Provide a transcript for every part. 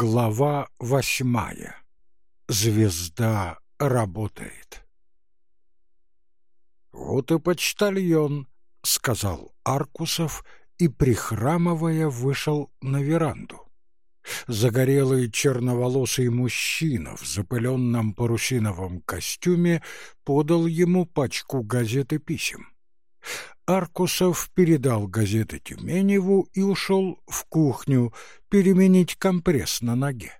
Глава восьмая. Звезда работает. «Вот и почтальон», — сказал Аркусов и, прихрамывая, вышел на веранду. Загорелый черноволосый мужчина в запыленном парусиновом костюме подал ему пачку газет и писем. Аркусов передал газеты Тюменеву и ушел в кухню переменить компресс на ноге.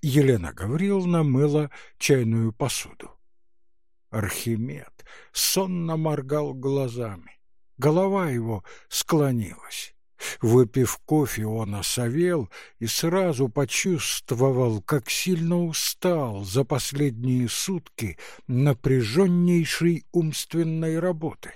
Елена Гавриловна мыла чайную посуду. Архимед сонно моргал глазами. Голова его склонилась. Выпив кофе, он осовел и сразу почувствовал, как сильно устал за последние сутки напряженнейшей умственной работы.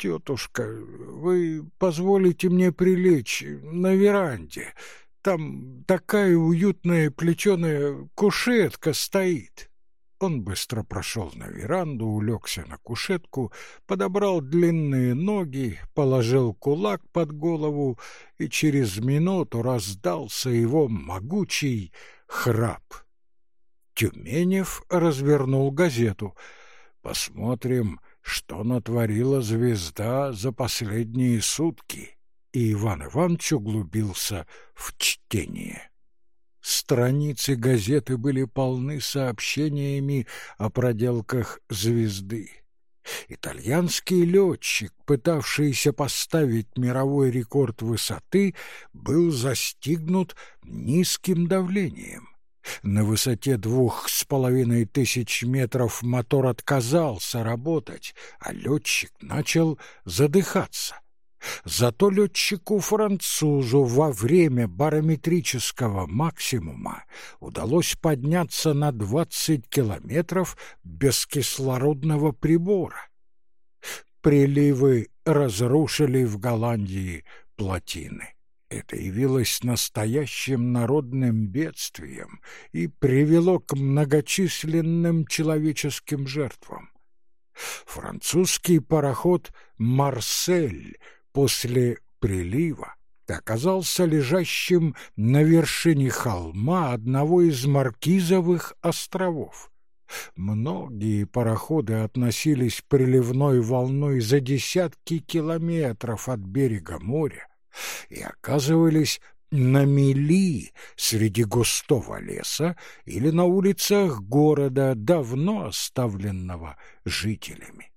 «Тетушка, вы позволите мне прилечь на веранде. Там такая уютная плетеная кушетка стоит». Он быстро прошел на веранду, улегся на кушетку, подобрал длинные ноги, положил кулак под голову, и через минуту раздался его могучий храп. Тюменев развернул газету. «Посмотрим, что натворила звезда за последние сутки, и Иван Иванович углубился в чтение. Страницы газеты были полны сообщениями о проделках звезды. Итальянский летчик, пытавшийся поставить мировой рекорд высоты, был застигнут низким давлением. На высоте двух с половиной тысяч метров мотор отказался работать, а летчик начал задыхаться. Зато летчику-французу во время барометрического максимума удалось подняться на двадцать километров без кислородного прибора. Приливы разрушили в Голландии плотины. Это явилось настоящим народным бедствием и привело к многочисленным человеческим жертвам. Французский пароход «Марсель» после прилива оказался лежащим на вершине холма одного из Маркизовых островов. Многие пароходы относились приливной волной за десятки километров от берега моря, и оказывались на мели среди густого леса или на улицах города, давно оставленного жителями.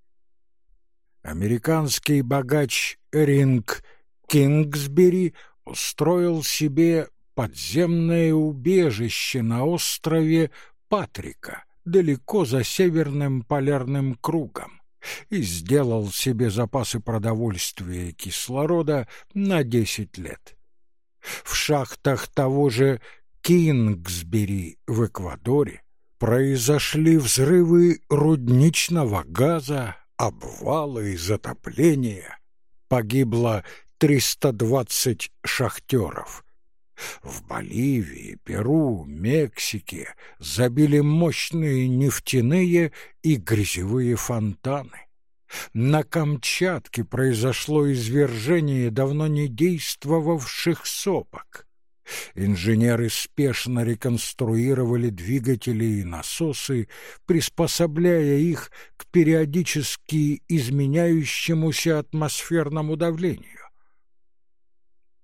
Американский богач Ринг Кингсбери устроил себе подземное убежище на острове Патрика, далеко за северным полярным кругом и сделал себе запасы продовольствия и кислорода на десять лет. В шахтах того же Кингсбери в Эквадоре произошли взрывы рудничного газа, обвалы и затопления. Погибло 320 шахтеров. В Боливии, Перу, Мексике забили мощные нефтяные и грязевые фонтаны. На Камчатке произошло извержение давно не действовавших сопок. Инженеры спешно реконструировали двигатели и насосы, приспособляя их к периодически изменяющемуся атмосферному давлению.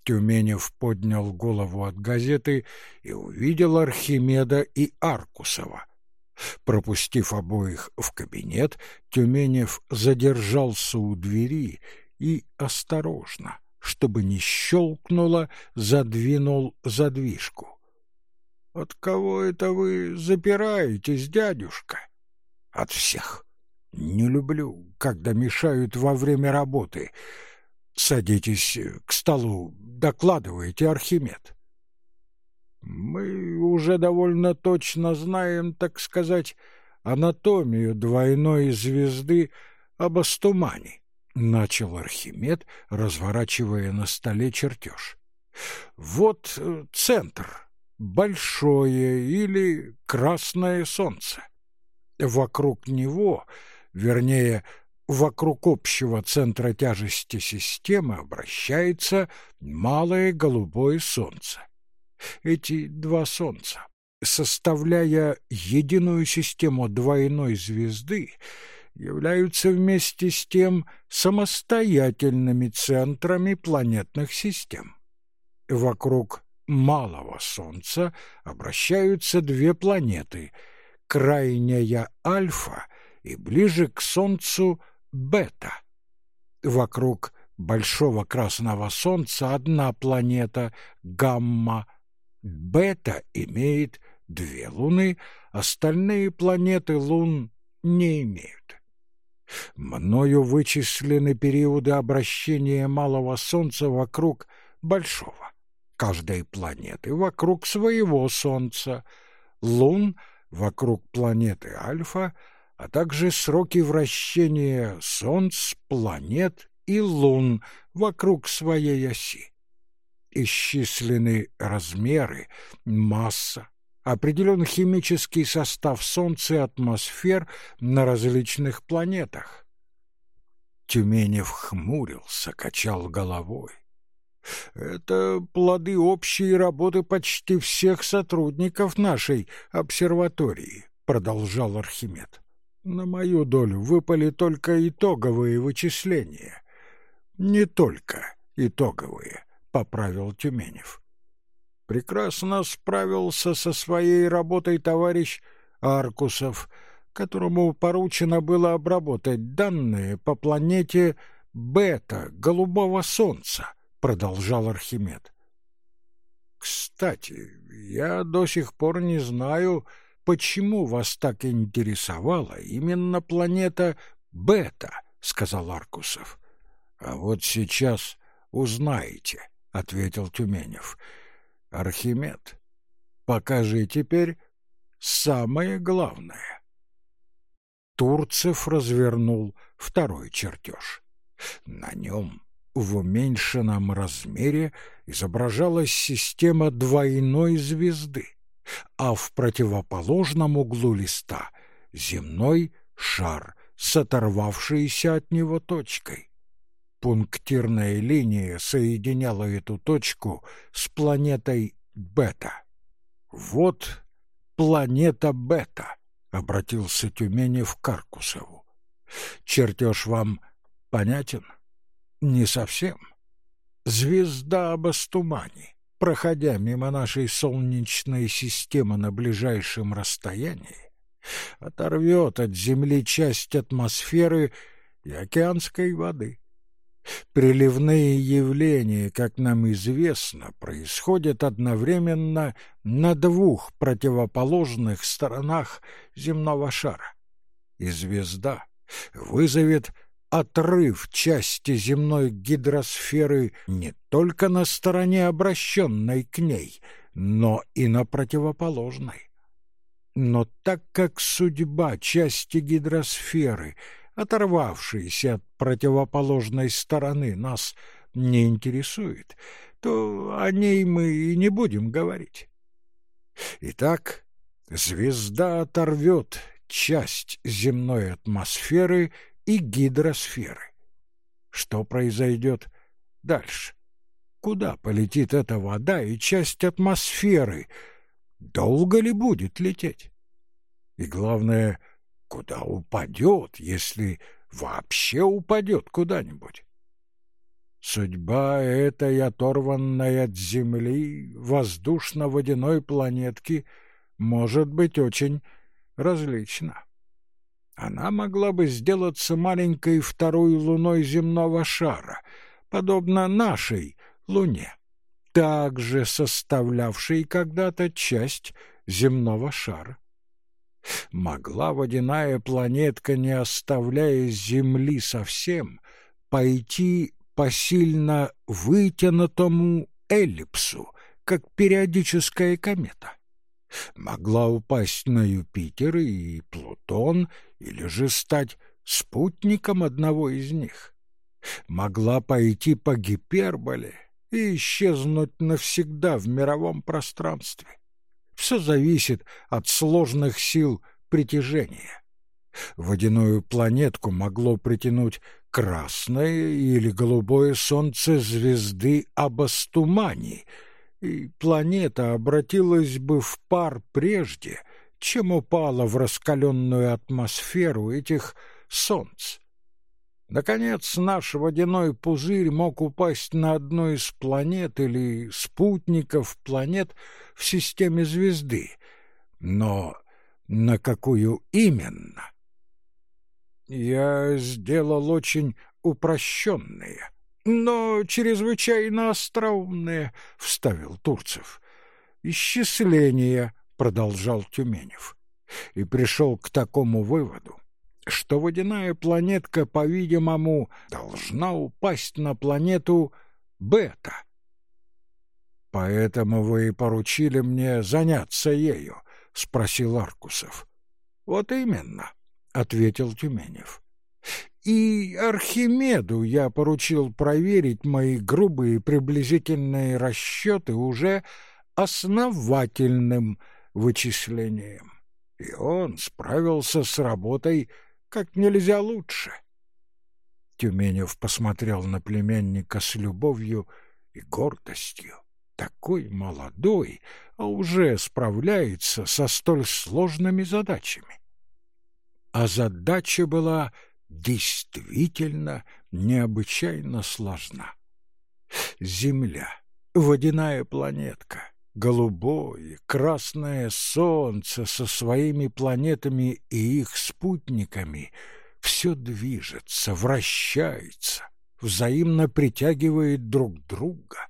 Тюменев поднял голову от газеты и увидел Архимеда и Аркусова. Пропустив обоих в кабинет, Тюменев задержался у двери и осторожно, чтобы не щелкнуло, задвинул задвижку. — От кого это вы запираетесь, дядюшка? — От всех. Не люблю, когда мешают во время работы. Садитесь к столу, докладывайте, Архимед. Мы уже довольно точно знаем, так сказать, анатомию двойной звезды Абастумани, начал Архимед, разворачивая на столе чертеж. Вот э, центр, большое или красное солнце. Вокруг него, вернее, вокруг общего центра тяжести системы обращается малое голубое солнце. Эти два солнца, составляя единую систему двойной звезды, являются вместе с тем самостоятельными центрами планетных систем. Вокруг малого Солнца обращаются две планеты — крайняя Альфа и ближе к Солнцу Бета. Вокруг большого красного Солнца одна планета — Гамма. Бета имеет две луны, остальные планеты лун не имеют. Мною вычислены периоды обращения малого Солнца вокруг большого, каждой планеты вокруг своего Солнца, лун вокруг планеты Альфа, а также сроки вращения Солнц, планет и лун вокруг своей оси. Исчислены размеры, масса, определен химический состав Солнца и атмосфер на различных планетах. Тюменев хмурился, качал головой. Это плоды общей работы почти всех сотрудников нашей обсерватории, продолжал Архимед. На мою долю выпали только итоговые вычисления. Не только итоговые, поправил Тюменев. Прекрасно справился со своей работой товарищ Аркусов, которому поручено было обработать данные по планете Бета, голубого солнца, продолжал Архимед. Кстати, я до сих пор не знаю, почему вас так интересовала именно планета Бета, сказал Аркусов. А вот сейчас узнаете, ответил Тюменев. Архимед, покажи теперь самое главное. Турцев развернул второй чертеж. На нем в уменьшенном размере изображалась система двойной звезды, а в противоположном углу листа — земной шар с оторвавшейся от него точкой. Пунктирная линия соединяла эту точку с планетой Бета. «Вот планета Бета», — обратился Тюменев к Каркусову. «Чертеж вам понятен?» «Не совсем. Звезда Абастумани, проходя мимо нашей Солнечной системы на ближайшем расстоянии, оторвет от Земли часть атмосферы и океанской воды» Приливные явления, как нам известно, происходят одновременно на двух противоположных сторонах земного шара. И звезда вызовет отрыв части земной гидросферы не только на стороне, обращенной к ней, но и на противоположной. Но так как судьба части гидросферы — оторвавшиеся от противоположной стороны, нас не интересует, то о ней мы и не будем говорить. Итак, звезда оторвет часть земной атмосферы и гидросферы. Что произойдет дальше? Куда полетит эта вода и часть атмосферы? Долго ли будет лететь? И главное, куда упадет, если вообще упадет куда-нибудь. Судьба этой оторванной от земли воздушно-водяной планетки может быть очень различна. Она могла бы сделаться маленькой второй луной земного шара, подобно нашей Луне, также составлявшей когда-то часть земного шара могла водяная планетка, не оставляя Земли совсем, пойти по сильно вытянутому эллипсу, как периодическая комета. Могла упасть на Юпитер и Плутон, или же стать спутником одного из них. Могла пойти по гиперболе и исчезнуть навсегда в мировом пространстве. Все зависит от сложных сил притяжения. Водяную планетку могло притянуть красное или голубое солнце звезды Абастумани, и планета обратилась бы в пар прежде, чем упала в раскаленную атмосферу этих солнц. Наконец, наш водяной пузырь мог упасть на одну из планет или спутников планет в системе звезды. Но на какую именно? Я сделал очень упрощенные, но чрезвычайно остроумные, — вставил Турцев. Исчисления, — продолжал Тюменев, и пришел к такому выводу, что водяная планетка, по-видимому, должна упасть на планету Бета. «Поэтому вы и поручили мне заняться ею?» — спросил Аркусов. «Вот именно», — ответил Тюменев. «И Архимеду я поручил проверить мои грубые приблизительные расчеты уже основательным вычислением. И он справился с работой как нельзя лучше. Тюменев посмотрел на племянника с любовью и гордостью. Такой молодой, а уже справляется со столь сложными задачами. А задача была действительно необычайно сложна. Земля, водяная планетка, голубое, красное солнце со своими планетами и их спутниками все движется, вращается, взаимно притягивает друг друга.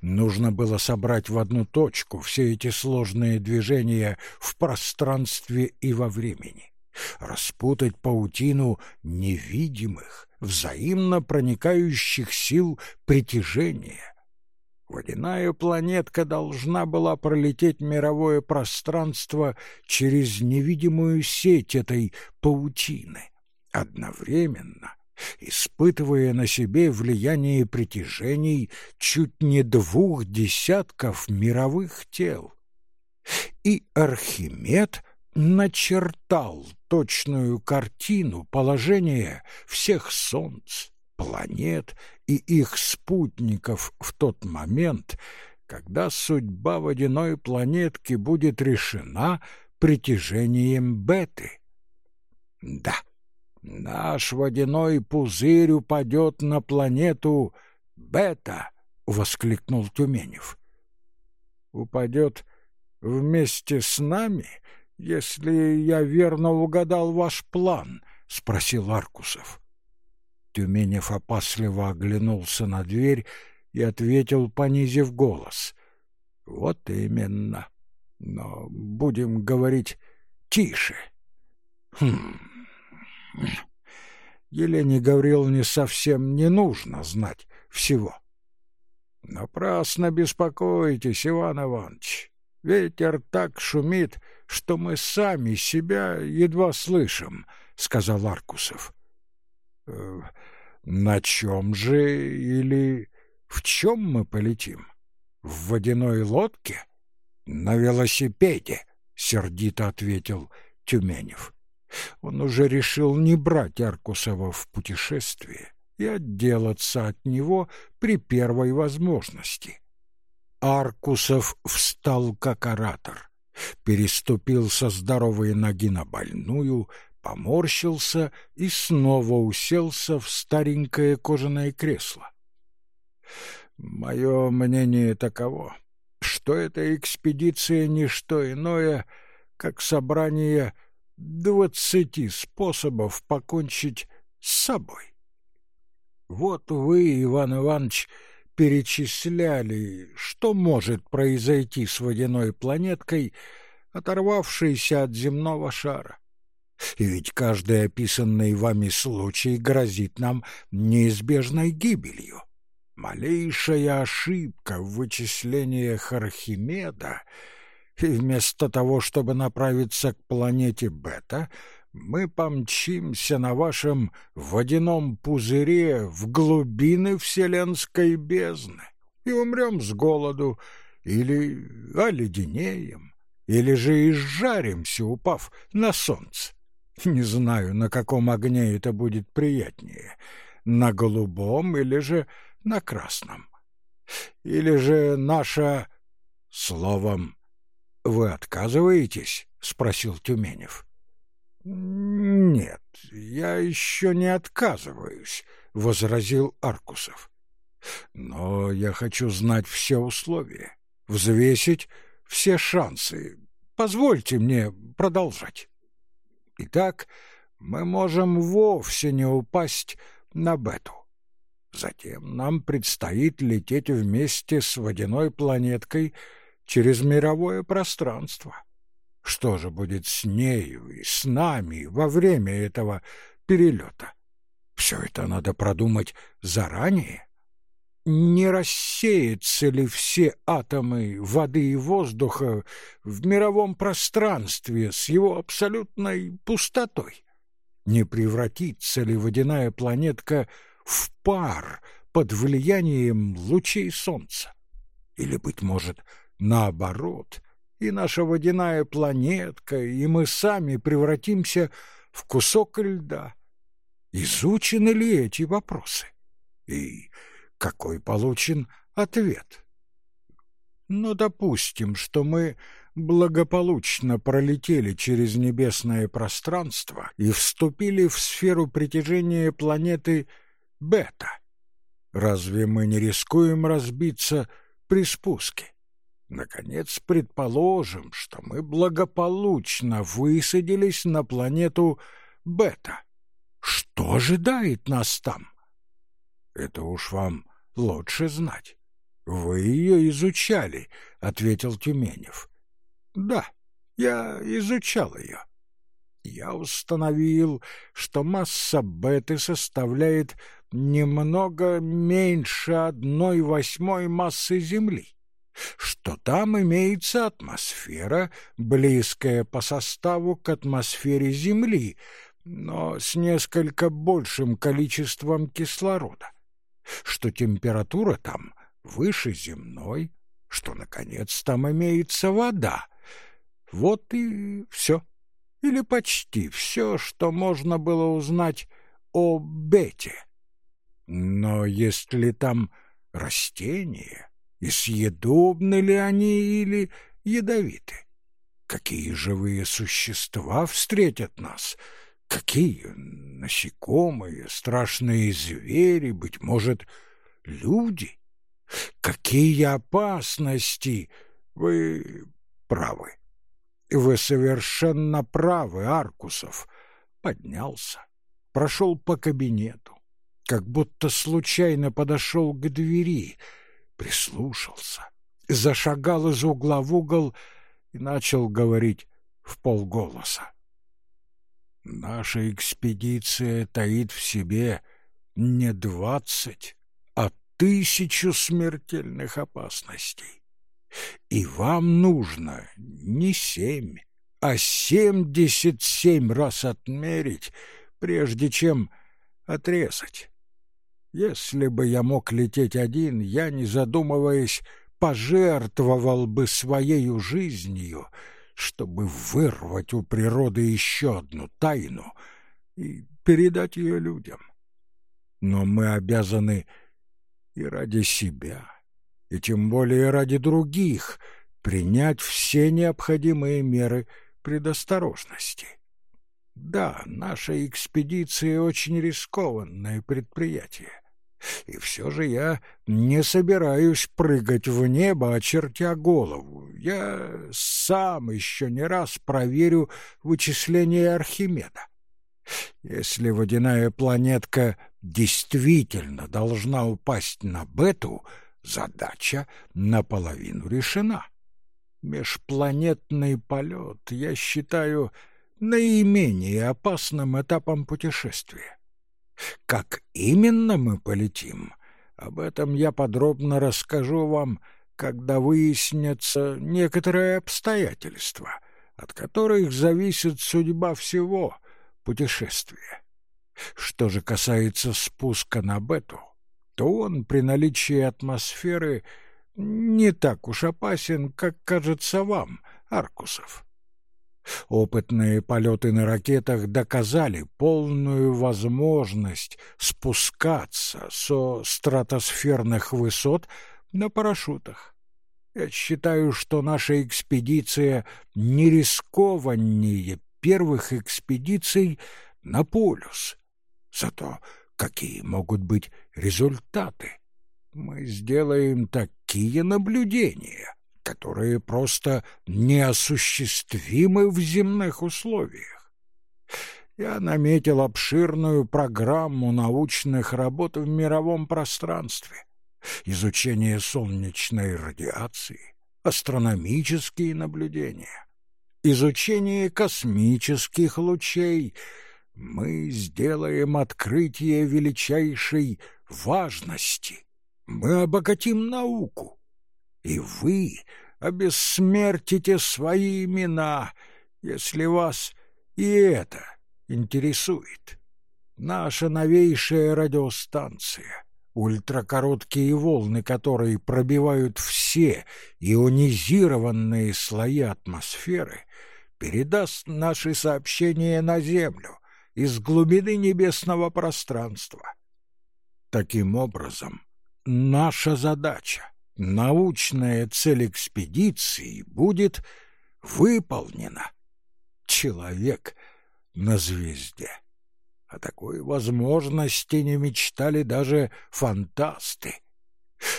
Нужно было собрать в одну точку все эти сложные движения в пространстве и во времени, распутать паутину невидимых, взаимно проникающих сил притяжения — Водяная планетка должна была пролететь мировое пространство через невидимую сеть этой паутины, одновременно испытывая на себе влияние притяжений чуть не двух десятков мировых тел. И Архимед начертал точную картину положения всех солнц, планет и их спутников в тот момент, когда судьба водяной планетки будет решена притяжением беты. Да, наш водяной пузырь упадет на планету бета, — воскликнул Тюменев. Упадет вместе с нами, если я верно угадал ваш план, — спросил Аркусов. Тюменев опасливо оглянулся на дверь и ответил, понизив голос. — Вот именно. Но будем говорить тише. — Хм... Елене Гавриловне совсем не нужно знать всего. — Напрасно беспокойтесь, Иван Иванович. Ветер так шумит, что мы сами себя едва слышим, — сказал Аркусов. Э, на чем же или в чем мы полетим? В водяной лодке? На велосипеде, сердито ответил Тюменев. Он уже решил не брать Аркусова в путешествие и отделаться от него при первой возможности. Аркусов встал как оратор, переступил со здоровой ноги на больную, поморщился и снова уселся в старенькое кожаное кресло. Мое мнение таково, что эта экспедиция — не что иное, как собрание двадцати способов покончить с собой. Вот вы, Иван Иванович, перечисляли, что может произойти с водяной планеткой, оторвавшейся от земного шара. И ведь каждый описанный вами случай грозит нам неизбежной гибелью. Малейшая ошибка в вычислениях Архимеда, и вместо того, чтобы направиться к планете Бета, мы помчимся на вашем водяном пузыре в глубины вселенской бездны и умрем с голоду или оледенеем, или же изжаримся, упав на солнце. Не знаю, на каком огне это будет приятнее, на голубом или же на красном. Или же наша... Словом, вы отказываетесь? — спросил Тюменев. «Нет, я еще не отказываюсь», — возразил Аркусов. «Но я хочу знать все условия, взвесить все шансы. Позвольте мне продолжать. Итак, мы можем вовсе не упасть на бету. Затем нам предстоит лететь вместе с водяной планеткой через мировое пространство. Что же будет с нею и с нами во время этого перелета? Все это надо продумать заранее. Не рассеются ли все атомы воды и воздуха в мировом пространстве с его абсолютной пустотой? Не превратится ли водяная планетка в пар под влиянием лучей солнца? Или, быть может, наоборот, и наша водяная планетка, и мы сами превратимся в кусок льда. Изучены ли эти вопросы? И какой получен ответ? Но ну, допустим, что мы благополучно пролетели через небесное пространство и вступили в сферу притяжения планеты Бета. Разве мы не рискуем разбиться при спуске? Наконец, предположим, что мы благополучно высадились на планету Бета. Что ожидает нас там? Это уж вам лучше знать. Вы ее изучали, — ответил Тюменев. Да, я изучал ее. Я установил, что масса беты составляет немного меньше одной восьмой массы Земли что там имеется атмосфера, близкая по составу к атмосфере Земли, но с несколько большим количеством кислорода, что температура там выше земной, что, наконец, там имеется вода. Вот и все. Или почти все, что можно было узнать о Бете. Но есть ли там растения, и съедобны ли они или ядовиты. Какие живые существа встретят нас? Какие насекомые, страшные звери, быть может, люди? Какие опасности? Вы правы. Вы совершенно правы, Аркусов. Поднялся, прошел по кабинету, как будто случайно подошел к двери — прислушался, зашагал из угла в угол и начал говорить в полголоса. Наша экспедиция таит в себе не двадцать, а тысячу смертельных опасностей. И вам нужно не семь, а семьдесят семь раз отмерить, прежде чем отрезать. Если бы я мог лететь один, я, не задумываясь, пожертвовал бы своей жизнью, чтобы вырвать у природы еще одну тайну и передать ее людям. Но мы обязаны и ради себя, и тем более ради других принять все необходимые меры предосторожности. Да, наша экспедиция очень рискованное предприятие. И все же я не собираюсь прыгать в небо, очертя голову. Я сам еще не раз проверю вычисления Архимеда. Если водяная планетка действительно должна упасть на Бету, задача наполовину решена. Межпланетный полет я считаю наименее опасным этапом путешествия. Как именно мы полетим, об этом я подробно расскажу вам, когда выяснятся некоторые обстоятельства, от которых зависит судьба всего путешествия. Что же касается спуска на Бету, то он при наличии атмосферы не так уж опасен, как кажется вам, Аркусов. Опытные полеты на ракетах доказали полную возможность спускаться со стратосферных высот на парашютах. Я считаю, что наша экспедиция не рискованнее первых экспедиций на полюс. Зато какие могут быть результаты? Мы сделаем такие наблюдения, которые просто неосуществимы в земных условиях. Я наметил обширную программу научных работ в мировом пространстве, изучение солнечной радиации, астрономические наблюдения, изучение космических лучей. Мы сделаем открытие величайшей важности. Мы обогатим науку. И вы обессмертите свои имена, если вас и это интересует. Наша новейшая радиостанция, ультракороткие волны которые пробивают все ионизированные слои атмосферы, передаст наши сообщения на Землю из глубины небесного пространства. Таким образом, наша задача, научная цель экспедиции будет выполнена. Человек на звезде. О такой возможности не мечтали даже фантасты.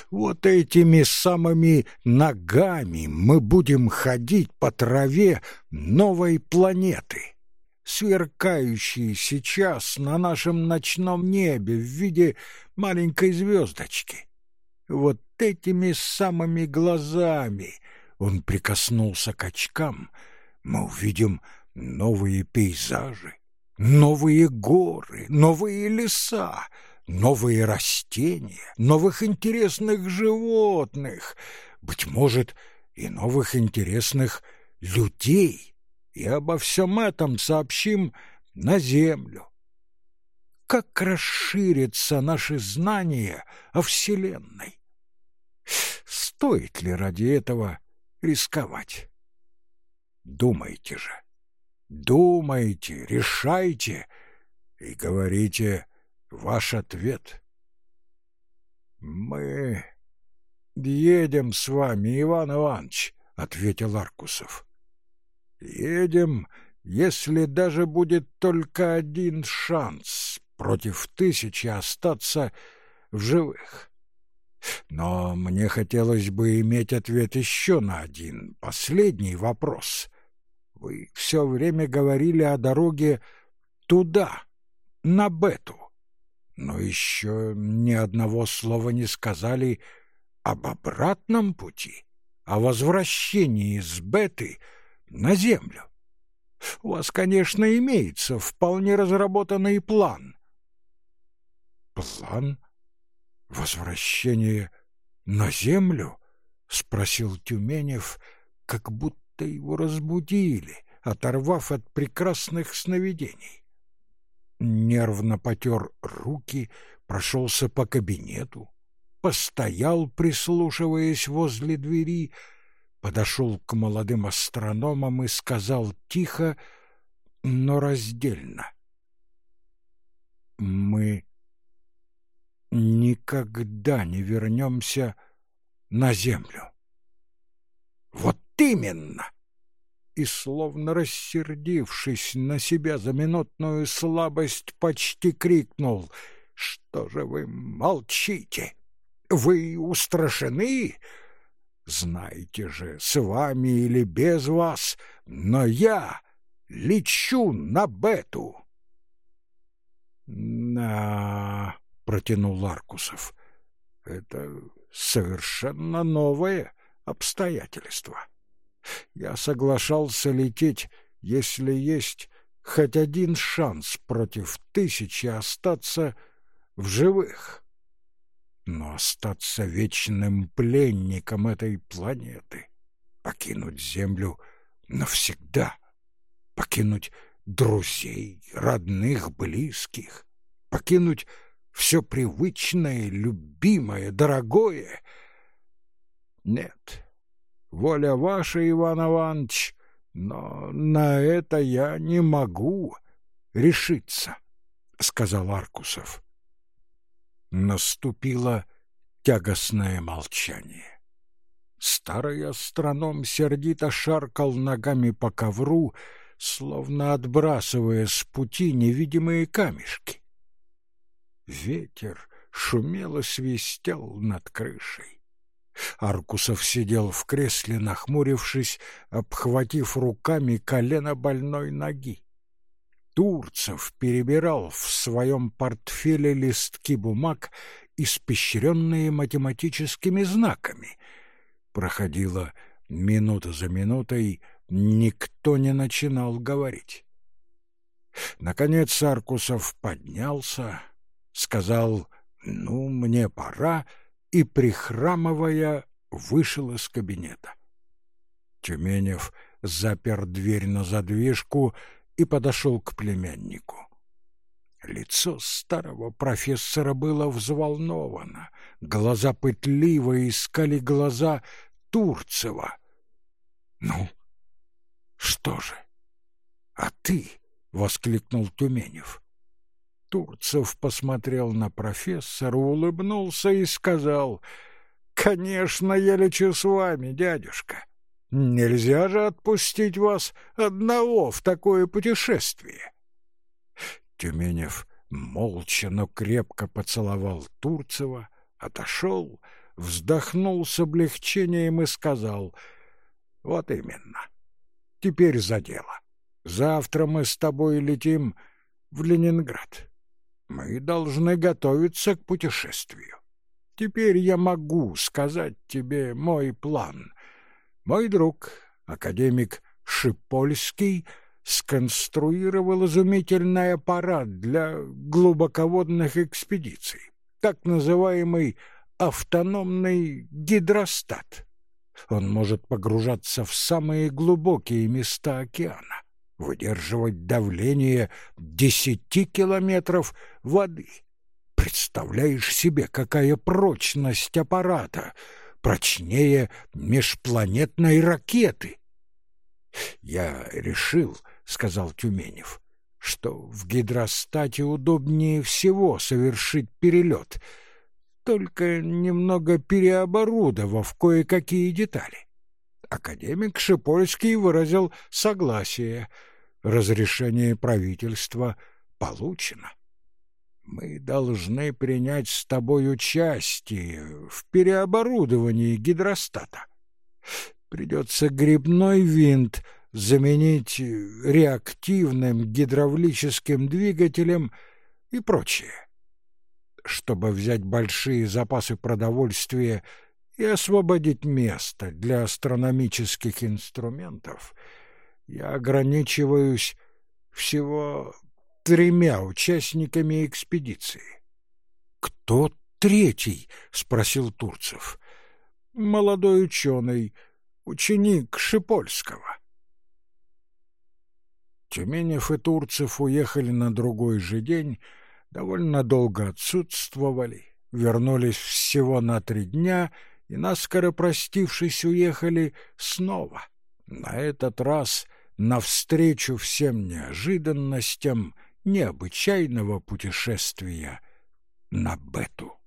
Вот этими самыми ногами мы будем ходить по траве новой планеты, сверкающей сейчас на нашем ночном небе в виде маленькой звездочки. Вот этими самыми глазами он прикоснулся к очкам, мы увидим новые пейзажи, новые горы, новые леса, новые растения, новых интересных животных, быть может, и новых интересных людей. И обо всем этом сообщим на землю. Как расширятся наши знания о Вселенной? Стоит ли ради этого рисковать? Думайте же. Думайте, решайте и говорите ваш ответ. Мы едем с вами, Иван Иванович, ответил Аркусов. Едем, если даже будет только один шанс против тысячи остаться в живых. Но мне хотелось бы иметь ответ еще на один, последний вопрос. Вы все время говорили о дороге туда, на Бету, но еще ни одного слова не сказали об обратном пути, о возвращении с Беты на Землю. У вас, конечно, имеется вполне разработанный план. План? Возвращение на Землю? — спросил Тюменев, как будто его разбудили, оторвав от прекрасных сновидений. Нервно потер руки, прошелся по кабинету, постоял, прислушиваясь возле двери, подошел к молодым астрономам и сказал тихо, но раздельно. «Мы никогда не вернемся на Землю». «Вот именно!» И, словно рассердившись на себя за минутную слабость, почти крикнул «Что же вы молчите? Вы устрашены?» Знаете же, с вами или без вас, но я лечу на Бету. На, протянул Аркусов. Это совершенно новое обстоятельство. Я соглашался лететь, если есть хоть один шанс против тысячи остаться в живых. Но остаться вечным пленником этой планеты, покинуть Землю навсегда, покинуть друзей, родных, близких, покинуть все привычное, любимое, дорогое. Нет, Воля ваша, Иван Иванович, но на это я не могу решиться, — сказал Аркусов. Наступило тягостное молчание. Старый астроном сердито шаркал ногами по ковру, словно отбрасывая с пути невидимые камешки. Ветер шумело свистел над крышей. Аркусов сидел в кресле, нахмурившись, обхватив руками колено больной ноги. Турцев перебирал в своем портфеле листки бумаг, испещренные математическими знаками. Проходила минута за минутой, никто не начинал говорить. Наконец Аркусов поднялся, сказал «Ну, мне пора», и, прихрамывая, вышел из кабинета. Тюменев запер дверь на задвижку и подошел к племяннику. Лицо старого профессора было взволновано, глаза пытливо искали глаза Турцева. «Ну, что же? А ты?» — воскликнул Тюменев. Турцев посмотрел на профессора, улыбнулся и сказал, «Конечно, я лечу с вами, дядюшка. Нельзя же отпустить вас одного в такое путешествие». Тюменев молча, но крепко поцеловал Турцева, отошел, вздохнул с облегчением и сказал, «Вот именно. Теперь за дело. Завтра мы с тобой летим в Ленинград». Мы должны готовиться к путешествию. Теперь я могу сказать тебе мой план. Мой друг, академик Шипольский, сконструировал изумительный аппарат для глубоководных экспедиций, так называемый автономный гидростат. Он может погружаться в самые глубокие места океана выдерживать давление десяти километров воды. Представляешь себе, какая прочность аппарата, прочнее межпланетной ракеты. Я решил, сказал Тюменев, что в гидростате удобнее всего совершить перелет, только немного переоборудовав кое-какие детали. Академик Шипольский выразил согласие — разрешение правительства получено. Мы должны принять с тобой участие в переоборудовании гидростата. Придется грибной винт заменить реактивным гидравлическим двигателем и прочее. Чтобы взять большие запасы продовольствия и освободить место для астрономических инструментов — я ограничиваюсь всего тремя участниками экспедиции. Кто третий? спросил Турцев. Молодой ученый, ученик Шипольского. Тюменев и Турцев уехали на другой же день, довольно долго отсутствовали, вернулись всего на три дня и, наскоро простившись, уехали снова. На этот раз — навстречу всем неожиданностям необычайного путешествия на Бету.